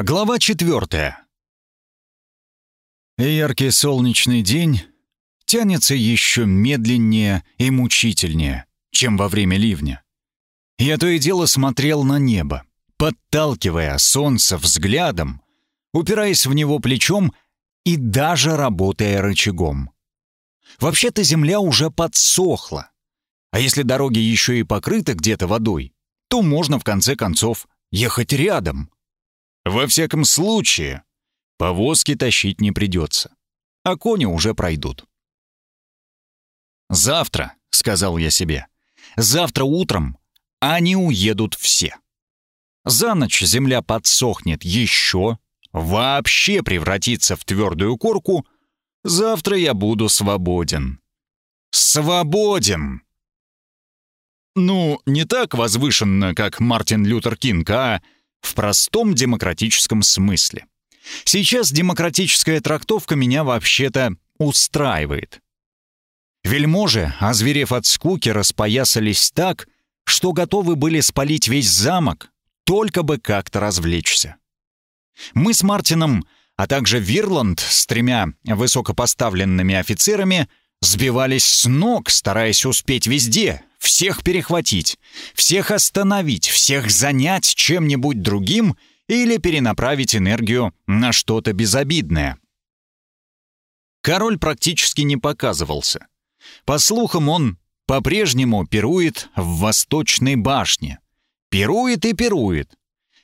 Глава четвертая. Яркий солнечный день тянется еще медленнее и мучительнее, чем во время ливня. Я то и дело смотрел на небо, подталкивая солнце взглядом, упираясь в него плечом и даже работая рычагом. Вообще-то земля уже подсохла. А если дороги еще и покрыты где-то водой, то можно в конце концов ехать рядом — во всяком случае, повозки тащить не придется, а кони уже пройдут. «Завтра», — сказал я себе, — «завтра утром они уедут все. За ночь земля подсохнет еще, вообще превратится в твердую корку. Завтра я буду свободен. Свободен!» Ну, не так возвышенно, как Мартин Лютер Кинг, а в простом демократическом смысле. Сейчас демократическая трактовка меня вообще-то устраивает. Вельможи, озверев от скуки, распоясались так, что готовы были спалить весь замок, только бы как-то развлечься. Мы с Мартином, а также Вирланд с тремя высокопоставленными офицерами сбивались с ног, стараясь успеть везде, всех перехватить, всех остановить, всех занять чем-нибудь другим или перенаправить энергию на что-то безобидное. Король практически не показывался. По слухам, он по-прежнему пирует в Восточной башне. Пирует и пирует.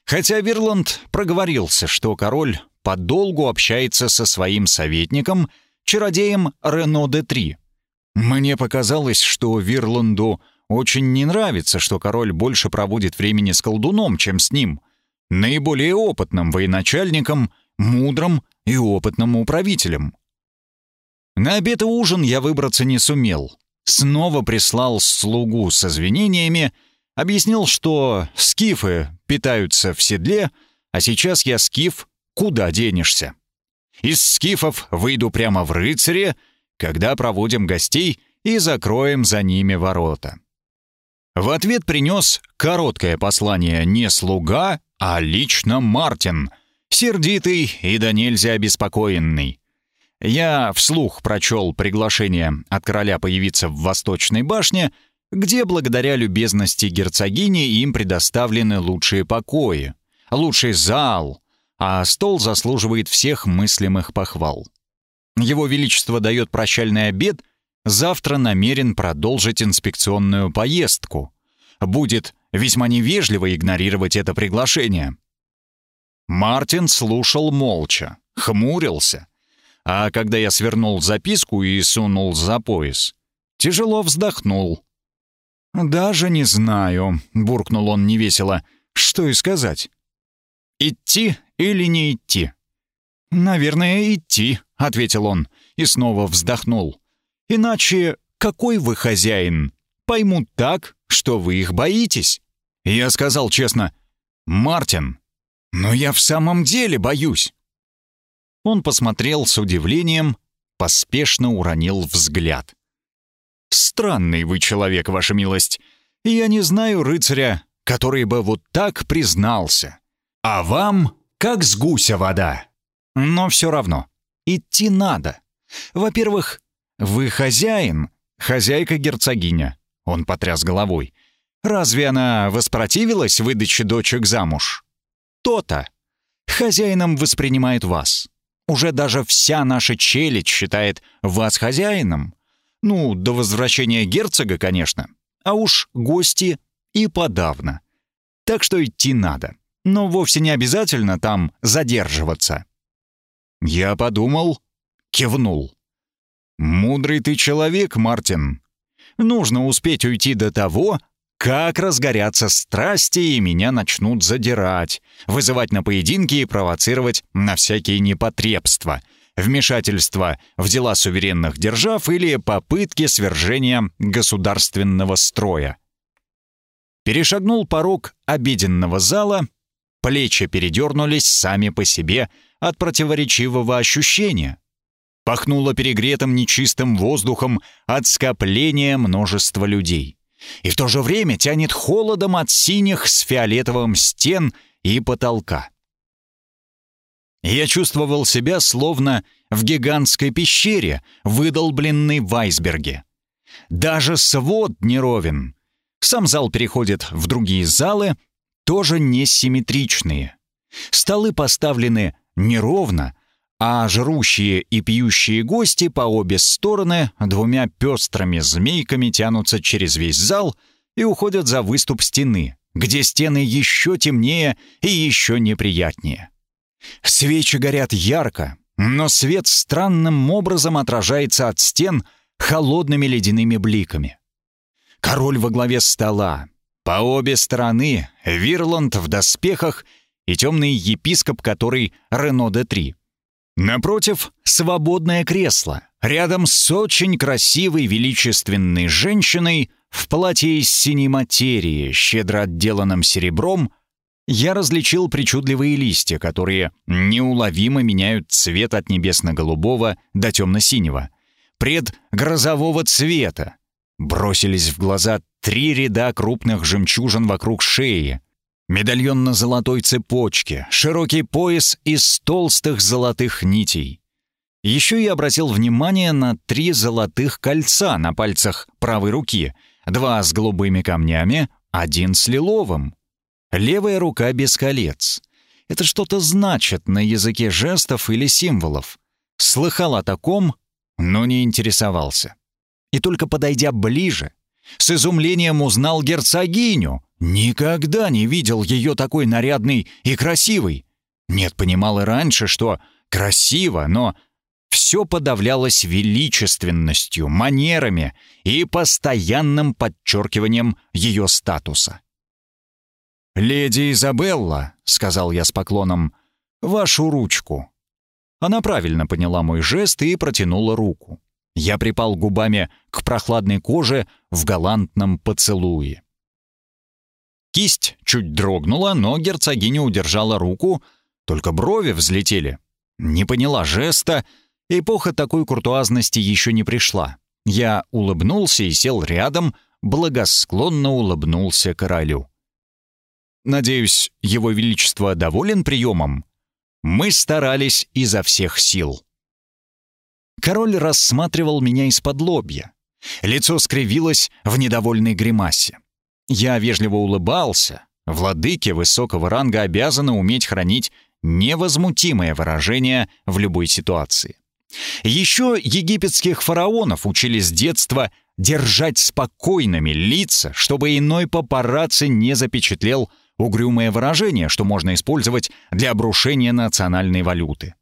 Хотя Вирланд проговорился, что король подолгу общается со своим советником, чародеем Рено де Три. Мне показалось, что Вирланду очень не нравится, что король больше проводит времени с колдуном, чем с ним, наиболее опытным военачальником, мудрым и опытным управителем. На обед и ужин я выбраться не сумел. Снова прислал слугу с извинениями, объяснил, что скифы питаются в седле, а сейчас я скиф, куда денешься. Из скифов выйду прямо в рыцаре, когда проводим гостей и закроем за ними ворота. В ответ принес короткое послание не слуга, а лично Мартин, сердитый и до нельзя обеспокоенный. Я вслух прочел приглашение от короля появиться в Восточной башне, где благодаря любезности герцогини им предоставлены лучшие покои, лучший зал, а стол заслуживает всех мыслимых похвал. Его Величество дает прощальный обед — завтра намерен продолжить инспекционную поездку. Будет весьма невежливо игнорировать это приглашение. Мартин слушал молча, хмурился. А когда я свернул записку и сунул за пояс, тяжело вздохнул. «Даже не знаю», — буркнул он невесело, — «что и сказать». «Идти или не идти?» «Наверное, идти», — ответил он и снова вздохнул. Иначе какой вы хозяин? Поймут так, что вы их боитесь. Я сказал честно, «Мартин, но я в самом деле боюсь». Он посмотрел с удивлением, поспешно уронил взгляд. «Странный вы человек, ваша милость. Я не знаю рыцаря, который бы вот так признался. А вам, как с гуся вода. Но все равно, идти надо. Во-первых, «Вы хозяин, хозяйка-герцогиня», — он потряс головой. «Разве она воспротивилась выдаче дочек замуж?» «То-то. Хозяином воспринимает вас. Уже даже вся наша челядь считает вас хозяином. Ну, до возвращения герцога, конечно. А уж гости и подавно. Так что идти надо. Но вовсе не обязательно там задерживаться». Я подумал, кивнул. «Мудрый ты человек, Мартин. Нужно успеть уйти до того, как разгорятся страсти и меня начнут задирать, вызывать на поединки и провоцировать на всякие непотребства, вмешательство в дела суверенных держав или попытки свержения государственного строя. Перешагнул порог обеденного зала, плечи передернулись сами по себе от противоречивого ощущения — Пахнуло перегретым нечистым воздухом от скопления множества людей. И в то же время тянет холодом от синих с фиолетовым стен и потолка. Я чувствовал себя словно в гигантской пещере, выдолбленной в айсберге. Даже свод неровен. Сам зал переходит в другие залы, тоже несимметричные. Столы поставлены неровно, а жрущие и пьющие гости по обе стороны двумя пестрыми змейками тянутся через весь зал и уходят за выступ стены, где стены еще темнее и еще неприятнее. Свечи горят ярко, но свет странным образом отражается от стен холодными ледяными бликами. Король во главе стола. По обе стороны Вирланд в доспехах и темный епископ, который Рено де Три. Напротив — свободное кресло, рядом с очень красивой величественной женщиной в платье из синей материи, щедро отделанном серебром — я различил причудливые листья, которые неуловимо меняют цвет от небесно-голубого до темно-синего, предгрозового цвета. Бросились в глаза три ряда крупных жемчужин вокруг шеи, медальон на золотой цепочке, широкий пояс из толстых золотых нитей. Еще я обратил внимание на три золотых кольца на пальцах правой руки, два с голубыми камнями, один с лиловым. Левая рука без колец. Это что-то значит на языке жестов или символов. Слыхал о таком, но не интересовался. И только подойдя ближе, с изумлением узнал герцогиню. Никогда не видел ее такой нарядной и красивой. Нет, понимал и раньше, что красиво, но все подавлялось величественностью, манерами и постоянным подчеркиванием ее статуса. «Леди Изабелла», — сказал я с поклоном, — «вашу ручку». Она правильно поняла мой жест и протянула руку. Я припал губами к прохладной коже в галантном поцелуе. Кисть чуть дрогнула, но герцогиня удержала руку, только брови взлетели. Не поняла жеста, эпоха такой куртуазности еще не пришла. Я улыбнулся и сел рядом, благосклонно улыбнулся королю. Надеюсь, Его Величество доволен приемом? Мы старались изо всех сил. Король рассматривал меня из-под лобья. Лицо скривилось в недовольной гримасе. Я вежливо улыбался. Владыки высокого ранга обязаны уметь хранить невозмутимое выражение в любой ситуации. Еще египетских фараонов учили с детства держать спокойными лица, чтобы иной папарацци не запечатлел угрюмое выражение, что можно использовать для обрушения национальной валюты.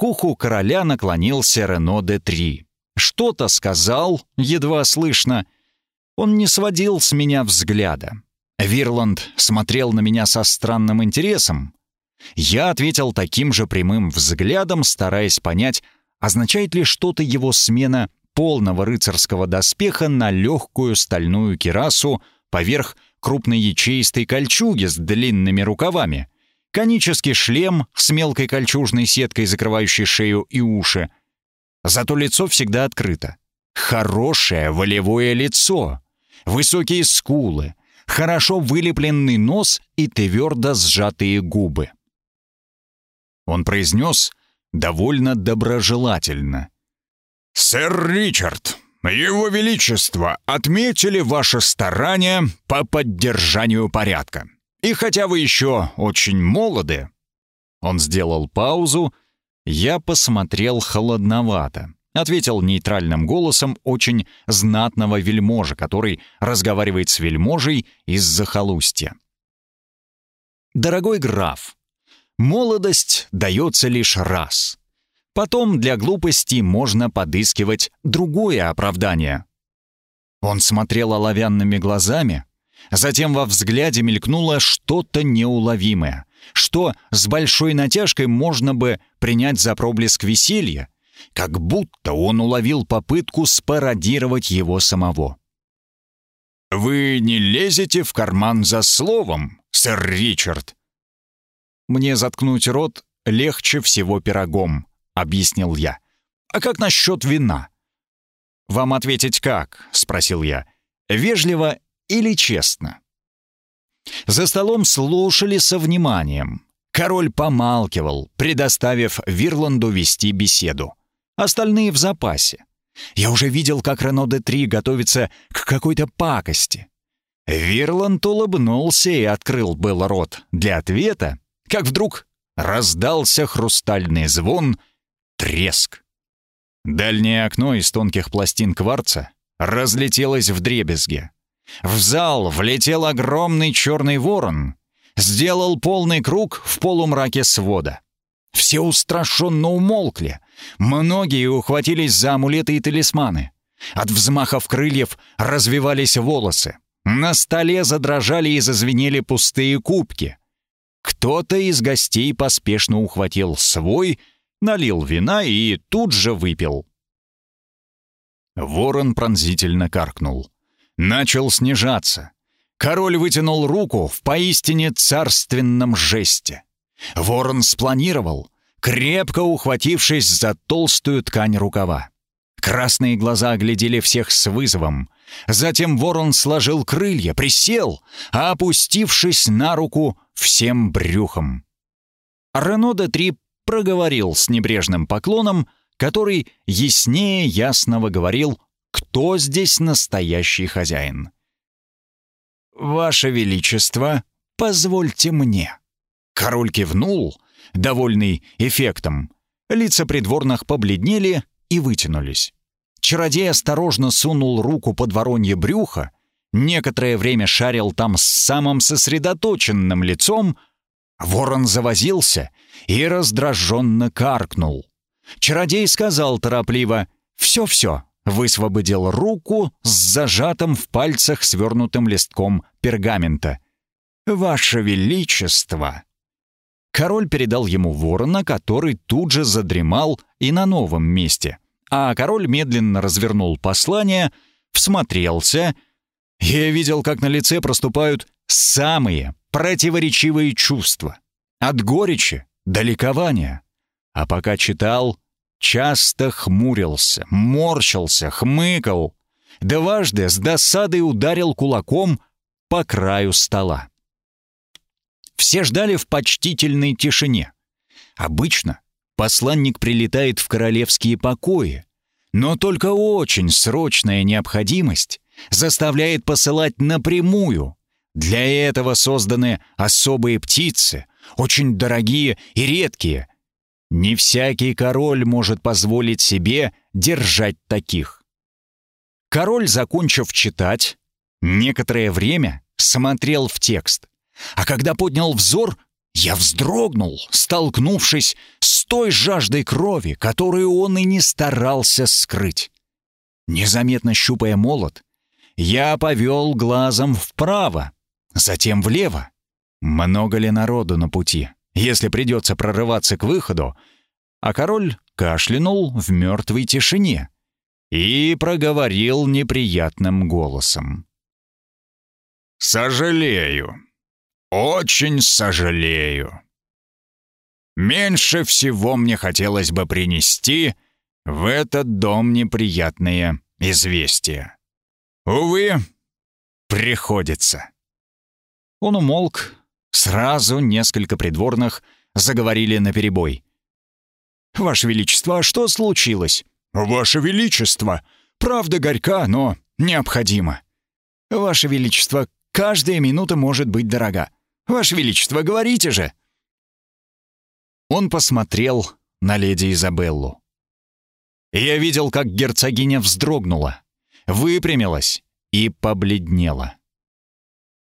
К уху короля наклонился Рено де Три. Что-то сказал, едва слышно. Он не сводил с меня взгляда. Вирланд смотрел на меня со странным интересом. Я ответил таким же прямым взглядом, стараясь понять, означает ли что-то его смена полного рыцарского доспеха на легкую стальную кирасу поверх крупной ячеистой кольчуги с длинными рукавами, конический шлем с мелкой кольчужной сеткой, закрывающей шею и уши. Зато лицо всегда открыто. Хорошее волевое лицо, высокие скулы, хорошо вылепленный нос и твердо сжатые губы. Он произнес довольно доброжелательно. «Сэр Ричард, его Величество отметили ваши старания по поддержанию порядка. И хотя вы еще очень молоды...» Он сделал паузу. Я посмотрел холодновато. Ответил нейтральным голосом очень знатного вельможа, который разговаривает с вельможей из захолустья. «Дорогой граф, молодость дается лишь раз. Потом для глупости можно подыскивать другое оправдание. Он смотрел оловянными глазами, затем во взгляде мелькнуло что-то неуловимое, что с большой натяжкой можно бы принять за проблеск веселья, как будто он уловил попытку спародировать его самого. «Вы не лезете в карман за словом, сэр Ричард?» «Мне заткнуть рот легче всего пирогом», — объяснил я. «А как насчет вина?» «Вам ответить как?» — спросил я. «Вежливо или честно?» За столом слушали со вниманием. Король помалкивал, предоставив Вирланду вести беседу. Остальные в запасе. Я уже видел, как Рено де Три готовится к какой-то пакости. Вирланд улыбнулся и открыл был рот для ответа, как вдруг раздался хрустальный звон, треск. Дальнее окно из тонких пластин кварца разлетелось в дребезге. В зал влетел огромный черный ворон, сделал полный круг в полумраке свода. Все устрашенно умолкли. Многие ухватились за амулеты и талисманы. От взмахов крыльев развивались волосы. На столе задрожали и зазвенели пустые кубки. Кто-то из гостей поспешно ухватил свой, налил вина и тут же выпил. Ворон пронзительно каркнул. Начал снижаться. Король вытянул руку в поистине царственном жесте. Ворон спланировал, крепко ухватившись за толстую ткань рукава. Красные глаза оглядели всех с вызовом. Затем ворон сложил крылья, присел, опустившись на руку всем брюхом. Рено де Три проговорил с небрежным поклоном, который яснее ясного говорил, кто здесь настоящий хозяин. «Ваше Величество, позвольте мне». Король кивнул, довольный эффектом. Лица придворных побледнели и вытянулись. Чародей осторожно сунул руку под воронье брюхо, некоторое время шарил там с самым сосредоточенным лицом, ворон завозился и раздраженно каркнул. Чародей сказал торопливо «Все-все, высвободил руку с зажатым в пальцах свернутым листком пергамента. «Ваше Величество!» Король передал ему ворона, который тут же задремал и на новом месте. А король медленно развернул послание, всмотрелся. Я видел, как на лице проступают самые противоречивые чувства. От горечи до ликования. А пока читал, часто хмурился, морщился, хмыкал. Дважды с досадой ударил кулаком по краю стола. Все ждали в почтительной тишине. Обычно посланник прилетает в королевские покои, но только очень срочная необходимость заставляет посылать напрямую. Для этого созданы особые птицы, очень дорогие и редкие, не всякий король может позволить себе держать таких. Король, закончив читать, некоторое время смотрел в текст, а когда поднял взор, я вздрогнул, столкнувшись с той жаждой крови, которую он и не старался скрыть. Незаметно щупая молот, я повел глазом вправо, затем влево. Много ли народу на пути? Если придется прорываться к выходу, а король кашлянул в мертвой тишине и проговорил неприятным голосом. «Сожалею, очень сожалею. Меньше всего мне хотелось бы принести в этот дом неприятные известия. Увы, приходится». Он умолк, Сразу несколько придворных заговорили наперебой. «Ваше Величество, а что случилось?» «Ваше Величество! Правда горька, но необходимо!» «Ваше Величество, каждая минута может быть дорога! Ваше Величество, говорите же!» Он посмотрел на леди Изабеллу. Я видел, как герцогиня вздрогнула, выпрямилась и побледнела.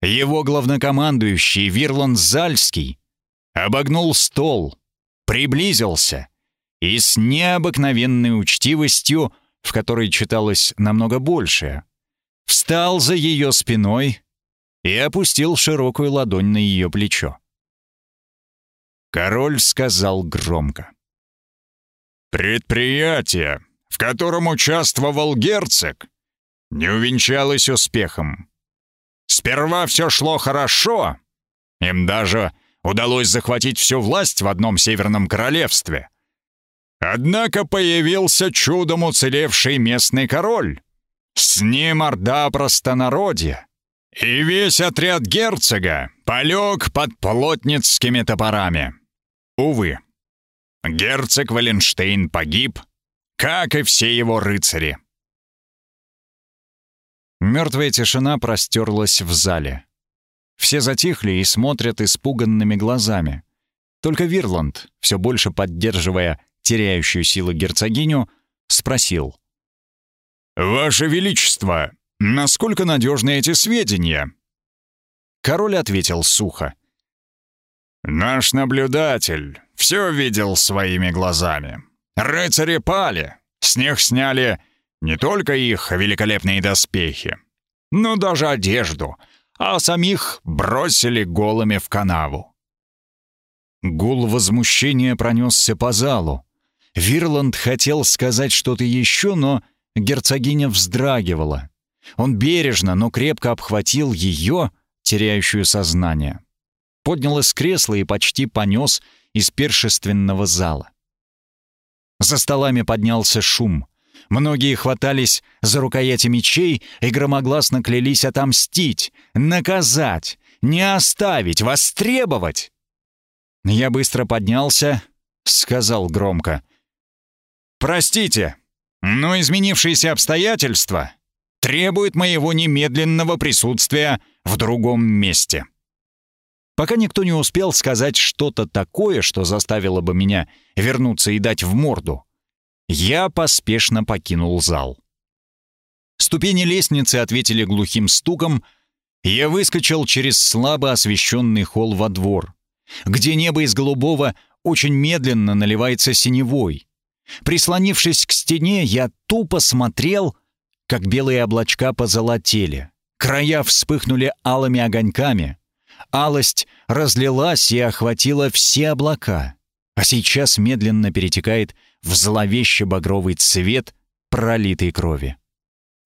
Его главнокомандующий Вирлан Зальский обогнул стол, приблизился и с необыкновенной учтивостью, в которой читалось намного больше, встал за ее спиной и опустил широкую ладонь на ее плечо. Король сказал громко. «Предприятие, в котором участвовал герцог, не увенчалось успехом. Сперва все шло хорошо. Им даже удалось захватить всю власть в одном северном королевстве. Однако появился чудом уцелевший местный король. С ним орда простонародья. И весь отряд герцога полег под плотницкими топорами. Увы, герцог Валенштейн погиб, как и все его рыцари. Мертвая тишина простерлась в зале. Все затихли и смотрят испуганными глазами. Только Вирланд, все больше поддерживая теряющую силу герцогиню, спросил. «Ваше Величество, насколько надежны эти сведения?» Король ответил сухо. «Наш наблюдатель все видел своими глазами. Рыцари пали, с них сняли не только их великолепные доспехи, но даже одежду, а самих бросили голыми в канаву. Гул возмущения пронесся по залу. Вирланд хотел сказать что-то еще, но герцогиня вздрагивала. Он бережно, но крепко обхватил ее, теряющую сознание. Поднял из кресла и почти понес из першественного зала. За столами поднялся шум. Многие хватались за рукояти мечей и громогласно клялись отомстить, наказать, не оставить, востребовать. Я быстро поднялся, сказал громко. «Простите, но изменившиеся обстоятельства требуют моего немедленного присутствия в другом месте». Пока никто не успел сказать что-то такое, что заставило бы меня вернуться и дать в морду, я поспешно покинул зал. Ступени лестницы ответили глухим стуком, я выскочил через слабо освещенный холл во двор, где небо из голубого очень медленно наливается синевой. Прислонившись к стене, я тупо смотрел, как белые облачка позолотели. Края вспыхнули алыми огоньками. Алость разлилась и охватила все облака, а сейчас медленно перетекает в зловеще багровый цвет пролитой крови.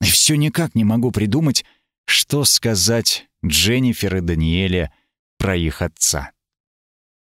И все никак не могу придумать, что сказать Дженнифер и Даниэле про их отца.